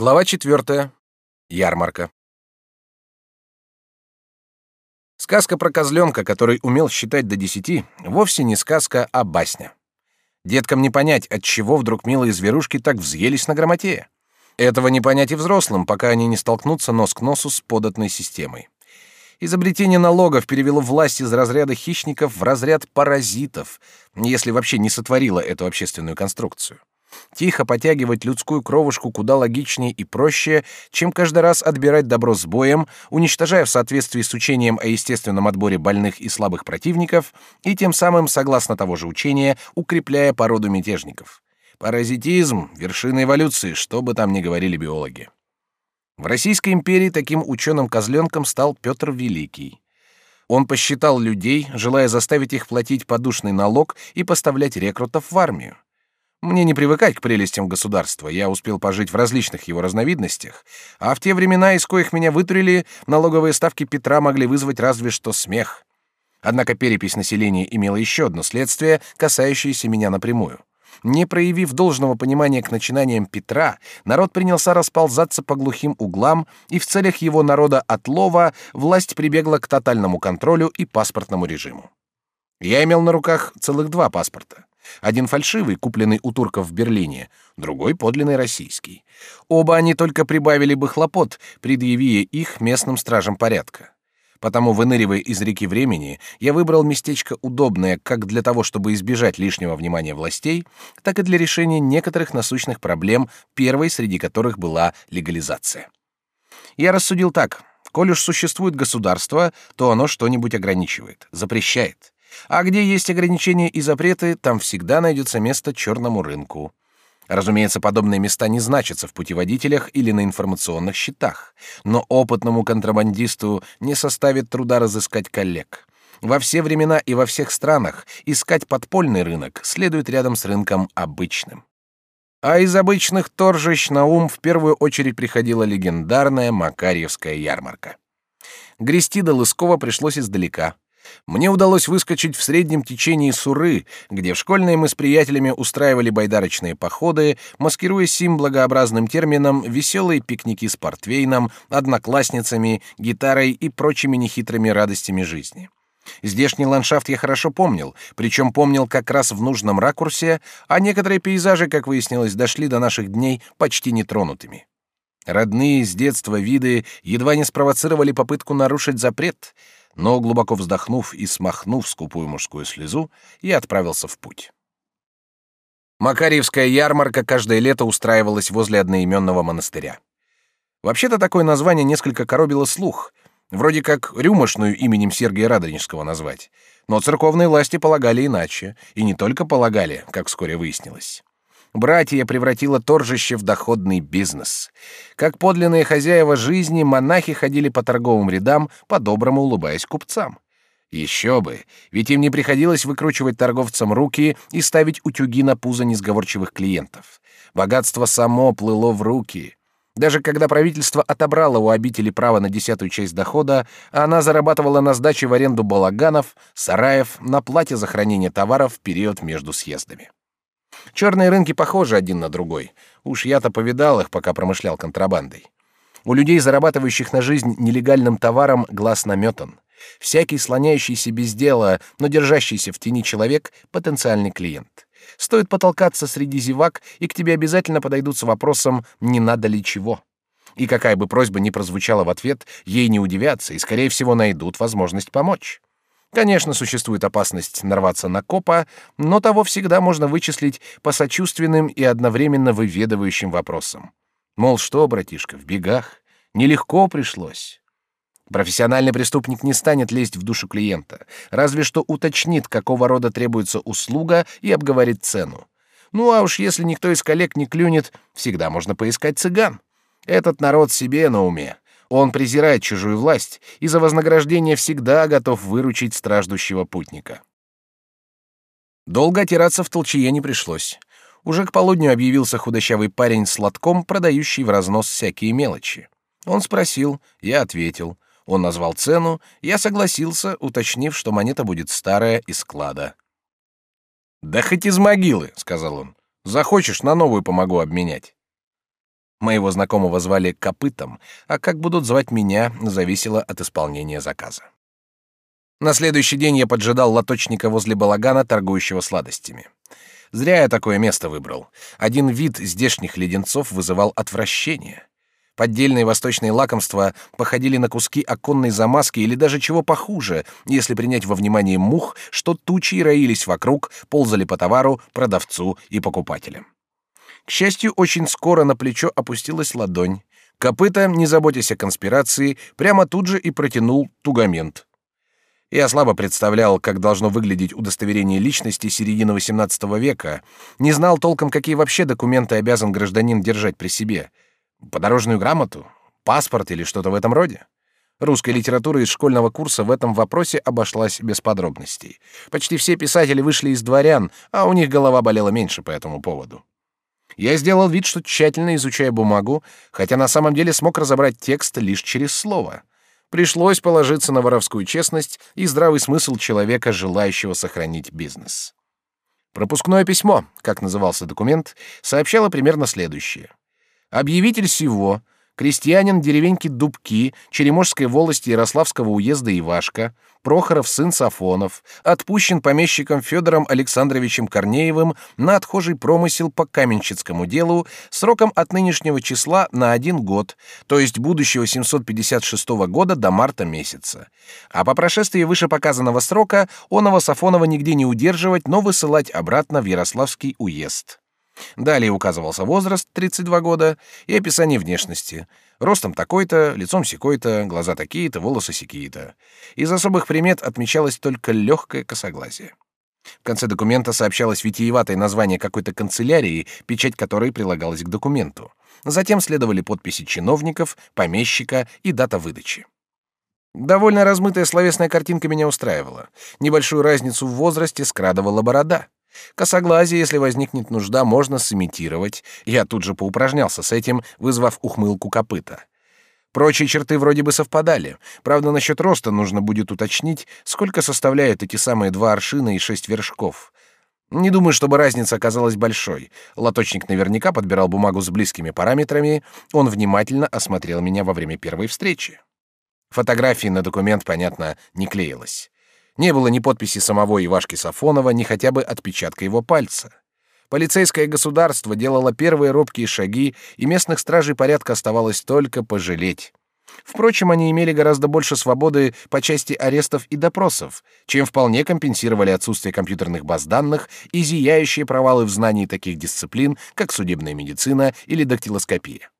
Глава четвертая. Ярмарка. Сказка про козленка, который умел считать до десяти, вовсе не сказка, а басня. Деткам не понять, от чего вдруг милые зверушки так взъелись на грамоте. Этого не понять и взрослым, пока они не столкнутся нос к носу с податной системой. Изобретение налогов перевело власть из разряда хищников в разряд паразитов, если вообще не сотворило эту общественную конструкцию. Тихо потягивать людскую кровушку куда логичнее и проще, чем каждый раз отбирать добро с боем, уничтожая в соответствии с учением о естественном отборе больных и слабых противников, и тем самым, согласно того же учения, укрепляя породу мятежников. Паразитизм — вершина эволюции, что бы там ни говорили биологи. В Российской империи таким ученым-козленком стал Петр Великий. Он посчитал людей, желая заставить их платить подушный налог и поставлять рекрутов в армию. Мне не привыкать к прелестям государства, я успел пожить в различных его разновидностях, а в те времена, из коих меня вытурили, налоговые ставки Петра могли вызвать разве что смех. Однако перепись населения имела еще одно следствие, касающееся меня напрямую. Не проявив должного понимания к начинаниям Петра, народ принялся расползаться по глухим углам, и в целях его народа отлова власть прибегла к тотальному контролю и паспортному режиму. Я имел на руках целых два паспорта. Один фальшивый, купленный у турков в Берлине, другой подлинный российский. Оба они только прибавили бы хлопот, предъявив их местным стражам порядка. Потому, выныривая из реки времени, я выбрал местечко удобное как для того, чтобы избежать лишнего внимания властей, так и для решения некоторых насущных проблем, первой среди которых была легализация. Я рассудил так: коль уж существует государство, то оно что-нибудь ограничивает, запрещает. А где есть ограничения и запреты, там всегда найдется место черному рынку. Разумеется, подобные места не значатся в путеводителях или на информационных счетах, но опытному контрабандисту не составит труда разыскать коллег. Во все времена и во всех странах искать подпольный рынок следует рядом с рынком обычным. А из обычных торжищ на ум в первую очередь приходила легендарная Макарьевская ярмарка. Грести до Лыскова пришлось издалека — мне удалось выскочить в среднем течении Суры, где в школьные мы с приятелями устраивали байдарочные походы, маскируя сим благообразным термином веселые пикники с портвейном, одноклассницами, гитарой и прочими нехитрыми радостями жизни. Здешний ландшафт я хорошо помнил, причем помнил как раз в нужном ракурсе, а некоторые пейзажи, как выяснилось, дошли до наших дней почти нетронутыми. Родные с детства виды едва не спровоцировали попытку нарушить запрет — но, глубоко вздохнув и смахнув скупую мужскую слезу, я отправился в путь. Макарьевская ярмарка каждое лето устраивалась возле одноименного монастыря. Вообще-то такое название несколько коробило слух, вроде как рюмошную именем Сергия Радонежского назвать, но церковные власти полагали иначе, и не только полагали, как вскоре выяснилось. Братья превратило торжище в доходный бизнес. Как подлинные хозяева жизни, монахи ходили по торговым рядам, по-доброму улыбаясь купцам. Еще бы, ведь им не приходилось выкручивать торговцам руки и ставить утюги на пузо несговорчивых клиентов. Богатство само плыло в руки. Даже когда правительство отобрало у обители право на десятую часть дохода, она зарабатывала на сдаче в аренду балаганов, сараев, на плате за хранение товаров в период между съездами. Черные рынки похожи один на другой. Уж я-то повидал их, пока промышлял контрабандой. У людей, зарабатывающих на жизнь нелегальным товаром, глаз наметан. Всякий слоняющийся без дела, но держащийся в тени человек — потенциальный клиент. Стоит потолкаться среди зевак, и к тебе обязательно подойдут с вопросом «не надо ли чего?». И какая бы просьба ни прозвучала в ответ, ей не удивятся и, скорее всего, найдут возможность помочь. Конечно, существует опасность нарваться на копа, но того всегда можно вычислить по сочувственным и одновременно выведывающим вопросам. Мол, что, братишка, в бегах? Нелегко пришлось. Профессиональный преступник не станет лезть в душу клиента, разве что уточнит, какого рода требуется услуга и обговорит цену. Ну а уж если никто из коллег не клюнет, всегда можно поискать цыган. Этот народ себе на уме. Он презирает чужую власть и за вознаграждение всегда готов выручить страждущего путника. Долго отираться в толчее не пришлось. Уже к полудню объявился худощавый парень с лотком, продающий в разнос всякие мелочи. Он спросил, я ответил. Он назвал цену, я согласился, уточнив, что монета будет старая из склада. «Да хоть из могилы», — сказал он. «Захочешь, на новую помогу обменять». Моего знакомого звали Копытом, а как будут звать меня, зависело от исполнения заказа. На следующий день я поджидал лоточника возле балагана, торгующего сладостями. Зря я такое место выбрал. Один вид здешних леденцов вызывал отвращение. Поддельные восточные лакомства походили на куски оконной замазки или даже чего похуже, если принять во внимание мух, что тучи роились вокруг, ползали по товару, продавцу и покупателям. К счастью, очень скоро на плечо опустилась ладонь. Копыта, не заботясь о конспирации, прямо тут же и протянул тугамент. Я слабо представлял, как должно выглядеть удостоверение личности середины XVIII века, не знал толком, какие вообще документы обязан гражданин держать при себе. Подорожную грамоту? Паспорт или что-то в этом роде? Русская литература из школьного курса в этом вопросе обошлась без подробностей. Почти все писатели вышли из дворян, а у них голова болела меньше по этому поводу. Я сделал вид, что тщательно изучаю бумагу, хотя на самом деле смог разобрать текст лишь через слово. Пришлось положиться на воровскую честность и здравый смысл человека, желающего сохранить бизнес. Пропускное письмо, как назывался документ, сообщало примерно следующее. Объявитель сего крестьянин деревеньки Дубки Черемошской волости Ярославского уезда Ивашка, Прохоров сын Сафонов, отпущен помещиком Федором Александровичем Корнеевым на отхожий промысел по каменщицкому делу сроком от нынешнего числа на один год, то есть будущего 756 года до марта месяца. А по прошествии вышепоказанного срока оного Сафонова нигде не удерживать, но высылать обратно в Ярославский уезд. Далее указывался возраст 32 года и описание внешности. Ростом такой-то, лицом секой-то, глаза такие-то, волосы сякие-то. Из особых примет отмечалось только легкое косоглазие. В конце документа сообщалось витиеватое название какой-то канцелярии, печать которой прилагалась к документу. Затем следовали подписи чиновников, помещика и дата выдачи. Довольно размытая словесная картинка меня устраивала. Небольшую разницу в возрасте скрадывала борода. Косоглазие, если возникнет нужда, можно сымитировать. Я тут же поупражнялся с этим, вызвав ухмылку копыта. Прочие черты вроде бы совпадали. Правда, насчет роста нужно будет уточнить, сколько составляют эти самые два аршина и шесть вершков. Не думаю, чтобы разница оказалась большой. Лоточник наверняка подбирал бумагу с близкими параметрами. Он внимательно осмотрел меня во время первой встречи. Фотографии на документ, понятно, не клеилось. Не было ни подписи самого Ивашки Сафонова, ни хотя бы отпечатка его пальца. Полицейское государство делало первые робкие шаги, и местных стражей порядка оставалось только пожалеть. Впрочем, они имели гораздо больше свободы по части арестов и допросов, чем вполне компенсировали отсутствие компьютерных баз данных и зияющие провалы в знании таких дисциплин, как судебная медицина или дактилоскопия.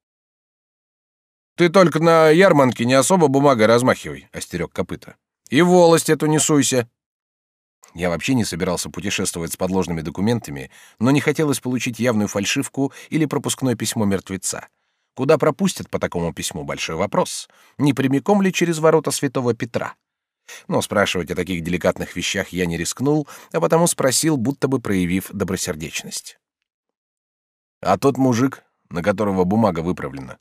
«Ты только на ярмарке не особо бумагой размахивай», — остерег копыта. И волость эту не суйся. Я вообще не собирался путешествовать с подложными документами, но не хотелось получить явную фальшивку или пропускное письмо мертвеца. Куда пропустят по такому письму большой вопрос. Не прямиком ли через ворота Святого Петра? Но спрашивать о таких деликатных вещах я не рискнул, а потому спросил, будто бы проявив добросердечность. А тот мужик, на которого бумага выправлена.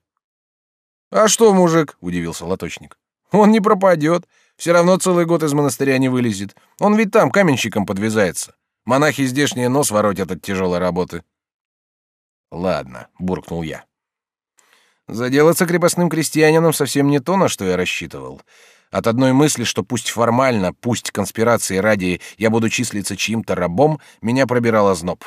А что, мужик? удивился лоточник. Он не пропадет. Все равно целый год из монастыря не вылезет. Он ведь там каменщиком подвязается. Монахи здешние нос воротят от тяжелой работы. Ладно, буркнул я. Заделаться крепостным крестьянином совсем не то, на что я рассчитывал. От одной мысли, что пусть формально, пусть конспирации ради я буду числиться чьим-то рабом, меня пробирал озноб.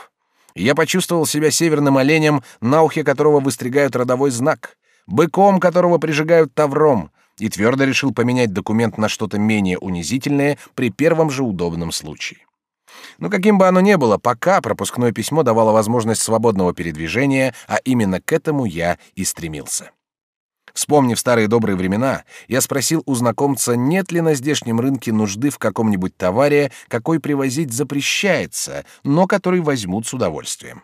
Я почувствовал себя северным оленем, на ухе которого выстригают родовой знак, быком, которого прижигают тавром, и твердо решил поменять документ на что-то менее унизительное при первом же удобном случае. Но каким бы оно ни было, пока пропускное письмо давало возможность свободного передвижения, а именно к этому я и стремился. Вспомнив старые добрые времена, я спросил у знакомца, нет ли на здешнем рынке нужды в каком-нибудь товаре, какой привозить запрещается, но который возьмут с удовольствием.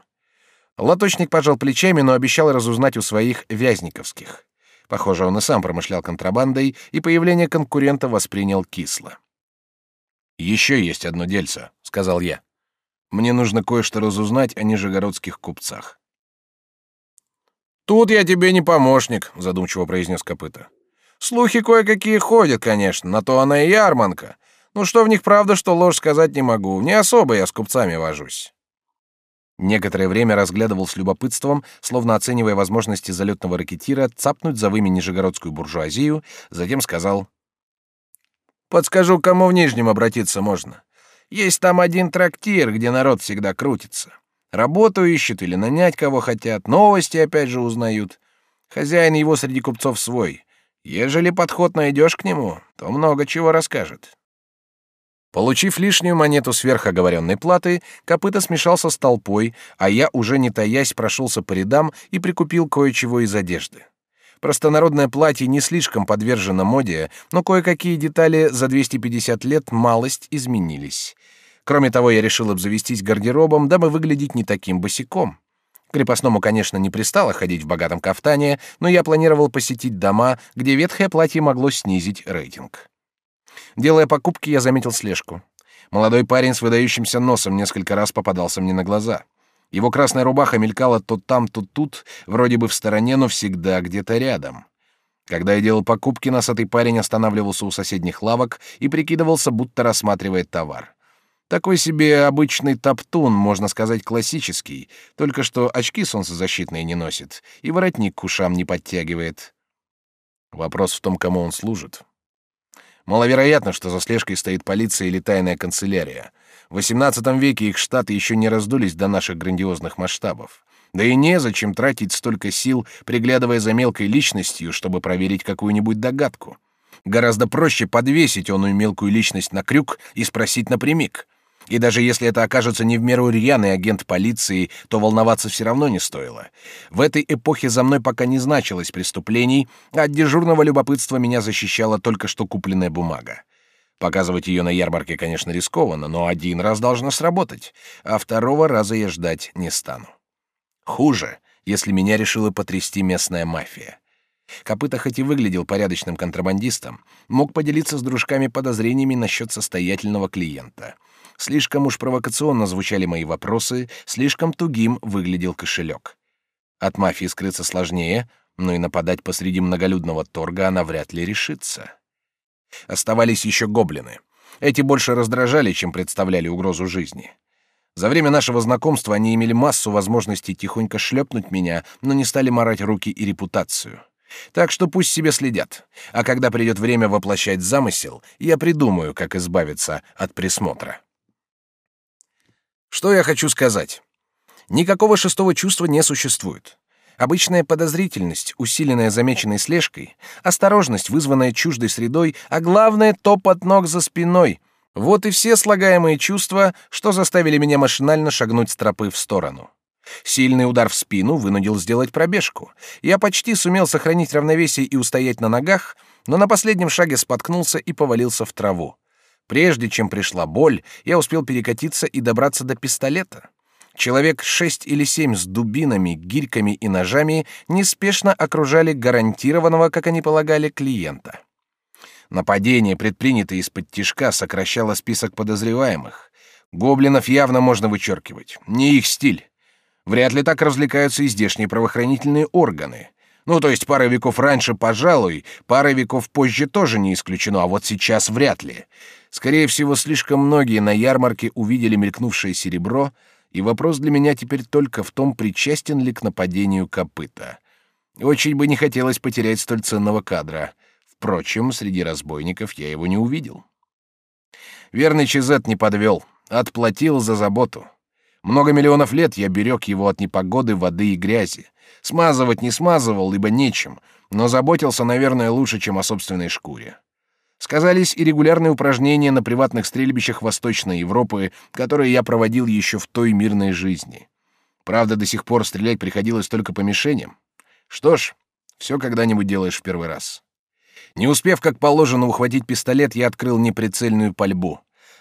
Лоточник пожал плечами, но обещал разузнать у своих вязниковских. Похоже, он и сам промышлял контрабандой, и появление конкурента воспринял кисло. «Еще есть одно дельце», — сказал я. «Мне нужно кое-что разузнать о нижегородских купцах». «Тут я тебе не помощник», — задумчиво произнес копыта. «Слухи кое-какие ходят, конечно, на то она и ярманка. Ну что в них правда, что ложь сказать не могу. Не особо я с купцами вожусь». Некоторое время разглядывал с любопытством, словно оценивая возможности залетного ракетира цапнуть за выми нижегородскую буржуазию, затем сказал «Подскажу, кому в Нижнем обратиться можно. Есть там один трактир, где народ всегда крутится. Работу ищут или нанять кого хотят, новости опять же узнают. Хозяин его среди купцов свой. Ежели подход найдешь к нему, то много чего расскажет». Получив лишнюю монету сверхоговоренной платы, копыта смешался с толпой, а я, уже не таясь, прошелся по рядам и прикупил кое-чего из одежды. Простонародное платье не слишком подвержено моде, но кое-какие детали за 250 лет малость изменились. Кроме того, я решил обзавестись гардеробом, дабы выглядеть не таким босиком. Крепостному, конечно, не пристало ходить в богатом кафтане, но я планировал посетить дома, где ветхое платье могло снизить рейтинг. Делая покупки, я заметил слежку. Молодой парень с выдающимся носом несколько раз попадался мне на глаза. Его красная рубаха мелькала то там, то тут, вроде бы в стороне, но всегда где-то рядом. Когда я делал покупки, носатый парень останавливался у соседних лавок и прикидывался, будто рассматривает товар. Такой себе обычный топтун, можно сказать, классический, только что очки солнцезащитные не носит и воротник к ушам не подтягивает. Вопрос в том, кому он служит. Маловероятно, что за слежкой стоит полиция или тайная канцелярия. В XVIII веке их штаты еще не раздулись до наших грандиозных масштабов. Да и незачем тратить столько сил, приглядывая за мелкой личностью, чтобы проверить какую-нибудь догадку. Гораздо проще подвесить оную мелкую личность на крюк и спросить напрямик. И даже если это окажется не в меру рьяный агент полиции, то волноваться все равно не стоило. В этой эпохе за мной пока не значилось преступлений, а от дежурного любопытства меня защищала только что купленная бумага. Показывать ее на ярмарке, конечно, рискованно, но один раз должно сработать, а второго раза я ждать не стану. Хуже, если меня решила потрясти местная мафия. Копыта хоть и выглядел порядочным контрабандистом, мог поделиться с дружками подозрениями насчет состоятельного клиента — Слишком уж провокационно звучали мои вопросы, слишком тугим выглядел кошелек. От мафии скрыться сложнее, но и нападать посреди многолюдного торга она вряд ли решится. Оставались еще гоблины. Эти больше раздражали, чем представляли угрозу жизни. За время нашего знакомства они имели массу возможностей тихонько шлепнуть меня, но не стали марать руки и репутацию. Так что пусть себе следят. А когда придет время воплощать замысел, я придумаю, как избавиться от присмотра. Что я хочу сказать? Никакого шестого чувства не существует. Обычная подозрительность, усиленная замеченной слежкой, осторожность, вызванная чуждой средой, а главное — топот ног за спиной. Вот и все слагаемые чувства, что заставили меня машинально шагнуть с тропы в сторону. Сильный удар в спину вынудил сделать пробежку. Я почти сумел сохранить равновесие и устоять на ногах, но на последнем шаге споткнулся и повалился в траву. Прежде чем пришла боль, я успел перекатиться и добраться до пистолета. Человек шесть или семь с дубинами, гирьками и ножами неспешно окружали гарантированного, как они полагали, клиента. Нападение, предпринятое из-под тишка, сокращало список подозреваемых. Гоблинов явно можно вычеркивать. Не их стиль. Вряд ли так развлекаются и здешние правоохранительные органы. Ну, то есть пара веков раньше, пожалуй, пара веков позже тоже не исключено, а вот сейчас вряд ли. Скорее всего, слишком многие на ярмарке увидели мелькнувшее серебро, и вопрос для меня теперь только в том, причастен ли к нападению копыта. Очень бы не хотелось потерять столь ценного кадра. Впрочем, среди разбойников я его не увидел. Верный Чизет не подвел, отплатил за заботу. Много миллионов лет я берег его от непогоды, воды и грязи. Смазывать не смазывал, ибо нечем, но заботился, наверное, лучше, чем о собственной шкуре. Сказались и регулярные упражнения на приватных стрельбищах Восточной Европы, которые я проводил еще в той мирной жизни. Правда, до сих пор стрелять приходилось только по мишеням. Что ж, все когда-нибудь делаешь в первый раз. Не успев как положено ухватить пистолет, я открыл неприцельную пальбу.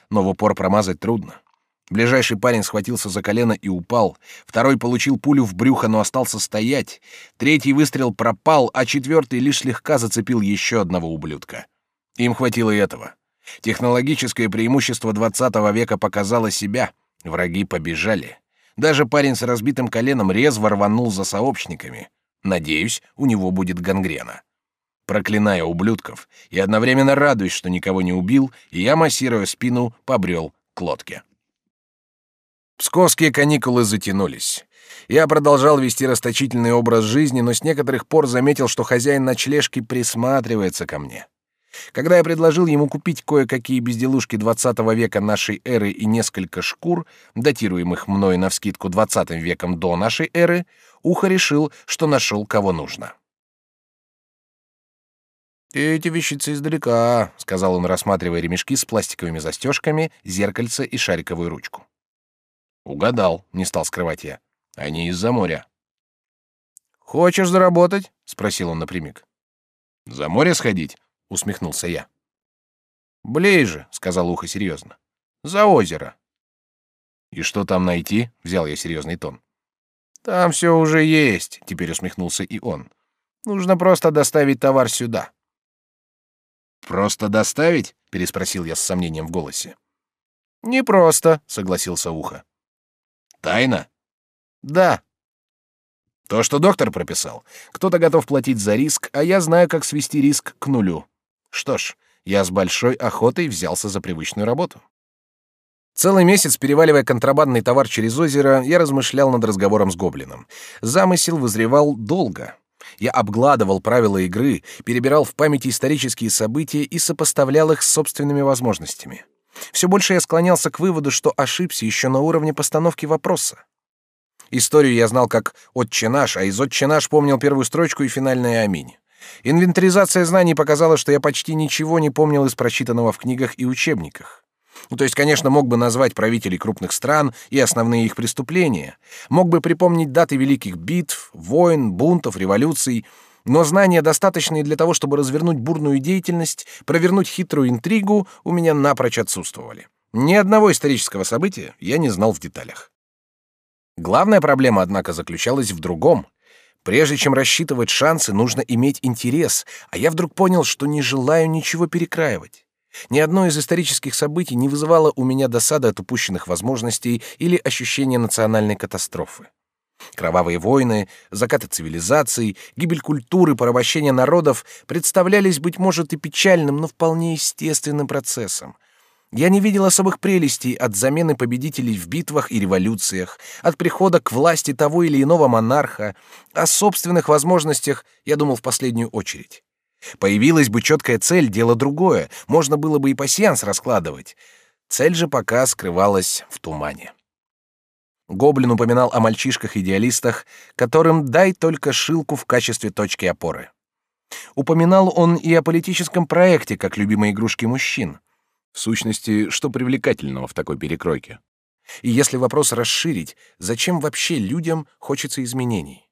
Но в упор промазать трудно. Ближайший парень схватился за колено и упал. Второй получил пулю в брюхо, но остался стоять. Третий выстрел пропал, а четвертый лишь слегка зацепил еще одного ублюдка. Им хватило и этого. Технологическое преимущество 20 века показало себя. Враги побежали. Даже парень с разбитым коленом резво рванул за сообщниками. Надеюсь, у него будет гангрена. Проклиная ублюдков и одновременно радуясь, что никого не убил, я, массируя спину, побрел к лодке. Псковские каникулы затянулись. Я продолжал вести расточительный образ жизни, но с некоторых пор заметил, что хозяин ночлежки присматривается ко мне. Когда я предложил ему купить кое-какие безделушки XX века нашей эры и несколько шкур, датируемых мной навскидку XX веком до нашей эры, Ухо решил, что нашел кого нужно. «Эти вещицы издалека», — сказал он, рассматривая ремешки с пластиковыми застежками, зеркальце и шариковую ручку. «Угадал», — не стал скрывать я. «Они из-за моря». «Хочешь заработать?» — спросил он напрямик. «За море сходить?» — усмехнулся я. «Ближе», — сказал Ухо серьезно. «За озеро». «И что там найти?» — взял я серьезный тон. «Там все уже есть», — теперь усмехнулся и он. «Нужно просто доставить товар сюда». «Просто доставить?» — переспросил я с сомнением в голосе. «Не просто», — согласился Ухо. «Тайна?» «Да». «То, что доктор прописал. Кто-то готов платить за риск, а я знаю, как свести риск к нулю. Что ж, я с большой охотой взялся за привычную работу». Целый месяц, переваливая контрабандный товар через озеро, я размышлял над разговором с гоблином. Замысел вызревал долго. Я обгладывал правила игры, перебирал в памяти исторические события и сопоставлял их с собственными возможностями. Все больше я склонялся к выводу, что ошибся еще на уровне постановки вопроса. Историю я знал как «Отче наш», а из «Отче наш» помнил первую строчку и финальное «Аминь». Инвентаризация знаний показала, что я почти ничего не помнил из прочитанного в книгах и учебниках. Ну, то есть, конечно, мог бы назвать правителей крупных стран и основные их преступления, мог бы припомнить даты великих битв, войн, бунтов, революций, но знания, достаточные для того, чтобы развернуть бурную деятельность, провернуть хитрую интригу, у меня напрочь отсутствовали. Ни одного исторического события я не знал в деталях. Главная проблема, однако, заключалась в другом. Прежде чем рассчитывать шансы, нужно иметь интерес, а я вдруг понял, что не желаю ничего перекраивать. Ни одно из исторических событий не вызывало у меня досады от упущенных возможностей или ощущения национальной катастрофы. Кровавые войны, закаты цивилизаций, гибель культуры, порабощение народов представлялись, быть может, и печальным, но вполне естественным процессом. Я не видел особых прелестей от замены победителей в битвах и революциях, от прихода к власти того или иного монарха, о собственных возможностях я думал в последнюю очередь. Появилась бы четкая цель, дело другое, можно было бы и пасьянс раскладывать. Цель же пока скрывалась в тумане. Гоблин упоминал о мальчишках-идеалистах, которым дай только шилку в качестве точки опоры. Упоминал он и о политическом проекте, как любимой игрушки мужчин. В сущности, что привлекательного в такой перекройке? И если вопрос расширить, зачем вообще людям хочется изменений?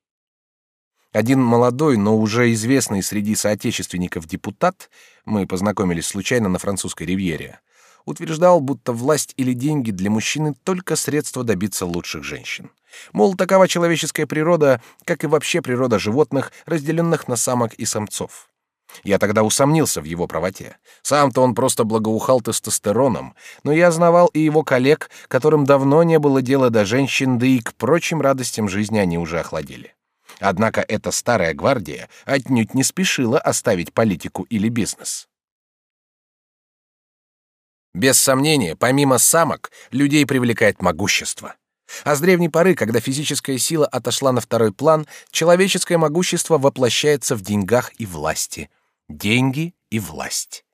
Один молодой, но уже известный среди соотечественников депутат, мы познакомились случайно на французской ривьере, утверждал, будто власть или деньги для мужчины только средство добиться лучших женщин. Мол, такова человеческая природа, как и вообще природа животных, разделенных на самок и самцов. Я тогда усомнился в его правоте. Сам-то он просто благоухал тестостероном, но я знавал и его коллег, которым давно не было дела до женщин, да и к прочим радостям жизни они уже охладели. Однако эта старая гвардия отнюдь не спешила оставить политику или бизнес. Без сомнения, помимо самок, людей привлекает могущество. А с древней поры, когда физическая сила отошла на второй план, человеческое могущество воплощается в деньгах и власти. Деньги и власть.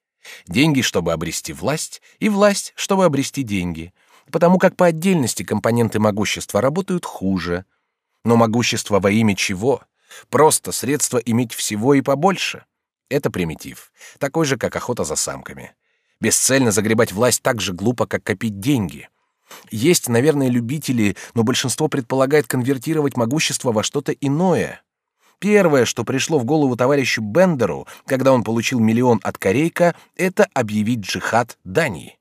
Деньги, чтобы обрести власть, и власть, чтобы обрести деньги. Потому как по отдельности компоненты могущества работают хуже — но могущество во имя чего? Просто средство иметь всего и побольше. Это примитив, такой же, как охота за самками. Бесцельно загребать власть так же глупо, как копить деньги. Есть, наверное, любители, но большинство предполагает конвертировать могущество во что-то иное. Первое, что пришло в голову товарищу Бендеру, когда он получил миллион от Корейка, это объявить джихад Дании.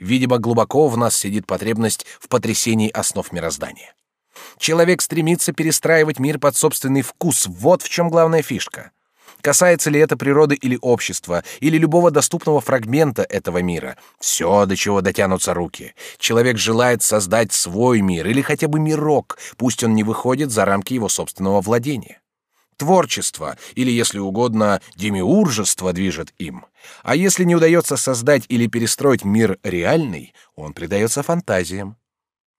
Видимо, глубоко в нас сидит потребность в потрясении основ мироздания. Человек стремится перестраивать мир под собственный вкус. Вот в чем главная фишка. Касается ли это природы или общества, или любого доступного фрагмента этого мира, все, до чего дотянутся руки. Человек желает создать свой мир или хотя бы мирок, пусть он не выходит за рамки его собственного владения. Творчество, или, если угодно, демиуржество движет им. А если не удается создать или перестроить мир реальный, он предается фантазиям.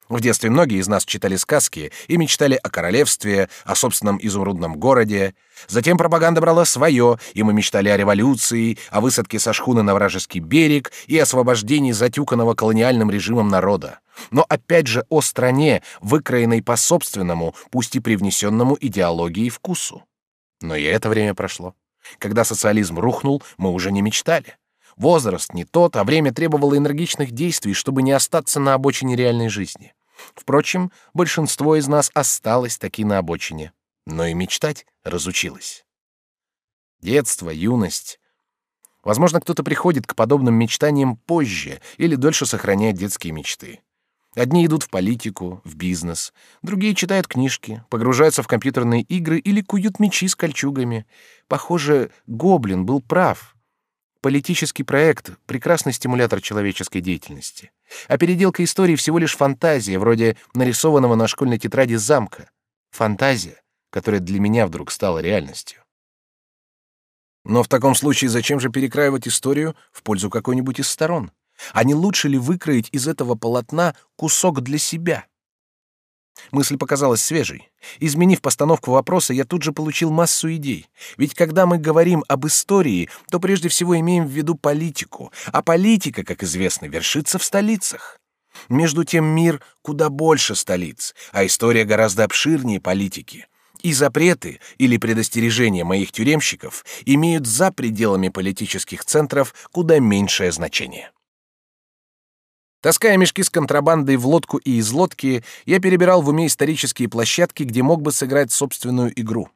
В детстве многие из нас читали сказки и мечтали о королевстве, о собственном изумрудном городе. Затем пропаганда брала свое, и мы мечтали о революции, о высадке со шхуны на вражеский берег и освобождении затюканного колониальным режимом народа. Но опять же о стране, выкроенной по собственному, пусть и привнесенному идеологии вкусу. Но и это время прошло. Когда социализм рухнул, мы уже не мечтали. Возраст не тот, а время требовало энергичных действий, чтобы не остаться на обочине реальной жизни. Впрочем, большинство из нас осталось таки на обочине, но и мечтать разучилось. Детство, юность. Возможно, кто-то приходит к подобным мечтаниям позже или дольше сохраняет детские мечты. Одни идут в политику, в бизнес, другие читают книжки, погружаются в компьютерные игры или куют мечи с кольчугами. Похоже, Гоблин был прав. Политический проект — прекрасный стимулятор человеческой деятельности. А переделка истории всего лишь фантазия, вроде нарисованного на школьной тетради замка. Фантазия, которая для меня вдруг стала реальностью. Но в таком случае зачем же перекраивать историю в пользу какой-нибудь из сторон? А не лучше ли выкроить из этого полотна кусок для себя? Мысль показалась свежей. Изменив постановку вопроса, я тут же получил массу идей. Ведь когда мы говорим об истории, то прежде всего имеем в виду политику, а политика, как известно, вершится в столицах. Между тем мир куда больше столиц, а история гораздо обширнее политики. И запреты или предостережения моих тюремщиков имеют за пределами политических центров куда меньшее значение. Таская мешки с контрабандой в лодку и из лодки, я перебирал в уме исторические площадки, где мог бы сыграть собственную игру.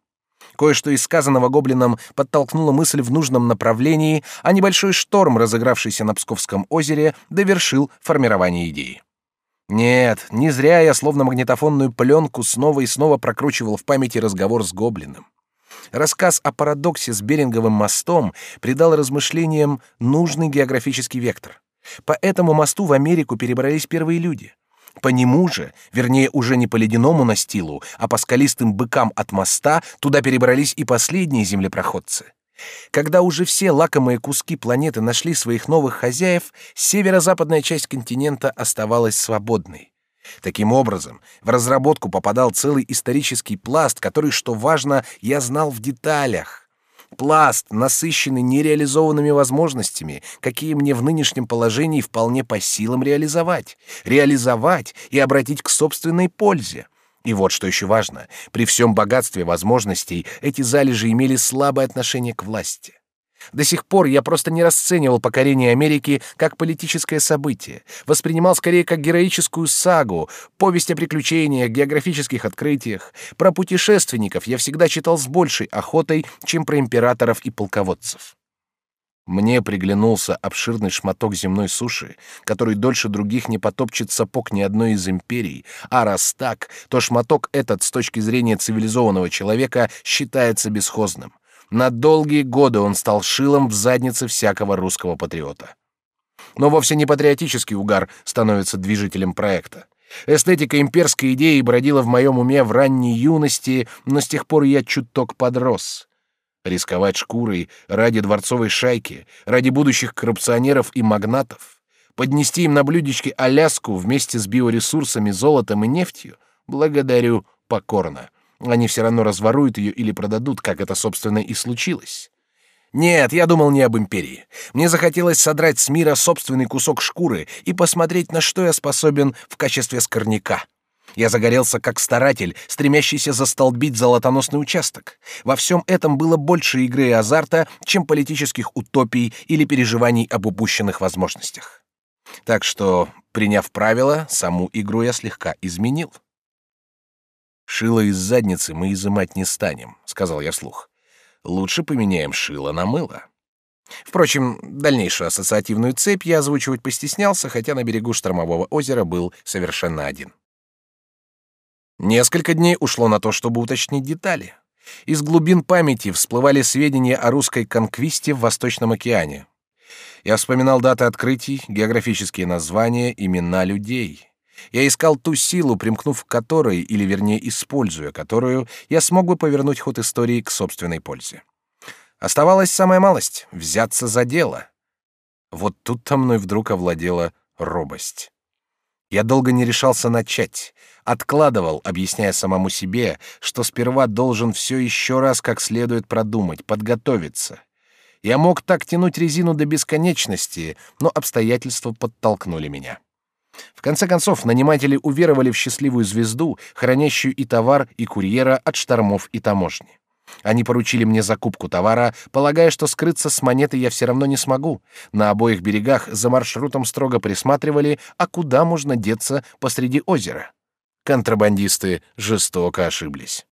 Кое-что из сказанного гоблином подтолкнуло мысль в нужном направлении, а небольшой шторм, разыгравшийся на Псковском озере, довершил формирование идеи. Нет, не зря я словно магнитофонную пленку снова и снова прокручивал в памяти разговор с гоблином. Рассказ о парадоксе с Беринговым мостом придал размышлениям нужный географический вектор. По этому мосту в Америку перебрались первые люди. По нему же, вернее, уже не по ледяному настилу, а по скалистым быкам от моста, туда перебрались и последние землепроходцы. Когда уже все лакомые куски планеты нашли своих новых хозяев, северо-западная часть континента оставалась свободной. Таким образом, в разработку попадал целый исторический пласт, который, что важно, я знал в деталях. Пласт, насыщенный нереализованными возможностями, какие мне в нынешнем положении вполне по силам реализовать. Реализовать и обратить к собственной пользе. И вот что еще важно, при всем богатстве возможностей эти залежи имели слабое отношение к власти. До сих пор я просто не расценивал покорение Америки как политическое событие, воспринимал скорее как героическую сагу, повесть о приключениях, географических открытиях. Про путешественников я всегда читал с большей охотой, чем про императоров и полководцев. Мне приглянулся обширный шматок земной суши, который дольше других не потопчет сапог ни одной из империй, а раз так, то шматок этот с точки зрения цивилизованного человека считается бесхозным. На долгие годы он стал шилом в заднице всякого русского патриота. Но вовсе не патриотический угар становится движителем проекта. Эстетика имперской идеи бродила в моем уме в ранней юности, но с тех пор я чуток подрос. Рисковать шкурой ради дворцовой шайки, ради будущих коррупционеров и магнатов, поднести им на блюдечке Аляску вместе с биоресурсами, золотом и нефтью, благодарю покорно. Они все равно разворуют ее или продадут, как это, собственно, и случилось. Нет, я думал не об империи. Мне захотелось содрать с мира собственный кусок шкуры и посмотреть, на что я способен в качестве скорняка. Я загорелся как старатель, стремящийся застолбить золотоносный участок. Во всем этом было больше игры и азарта, чем политических утопий или переживаний об упущенных возможностях. Так что, приняв правила, саму игру я слегка изменил. Шило из задницы мы изымать не станем, сказал я вслух. Лучше поменяем шило на мыло. Впрочем, дальнейшую ассоциативную цепь я озвучивать постеснялся, хотя на берегу штормового озера был совершенно один. Несколько дней ушло на то, чтобы уточнить детали. Из глубин памяти всплывали сведения о русской конквисте в Восточном океане. Я вспоминал даты открытий, географические названия, имена людей. Я искал ту силу, примкнув к которой, или вернее используя которую, я смог бы повернуть ход истории к собственной пользе. Оставалась самая малость — взяться за дело. Вот тут-то мной вдруг овладела робость. Я долго не решался начать, откладывал, объясняя самому себе, что сперва должен все еще раз как следует продумать, подготовиться. Я мог так тянуть резину до бесконечности, но обстоятельства подтолкнули меня. В конце концов, наниматели уверовали в счастливую звезду, хранящую и товар, и курьера от штормов и таможни. Они поручили мне закупку товара, полагая, что скрыться с монетой я все равно не смогу. На обоих берегах за маршрутом строго присматривали, а куда можно деться посреди озера. Контрабандисты жестоко ошиблись.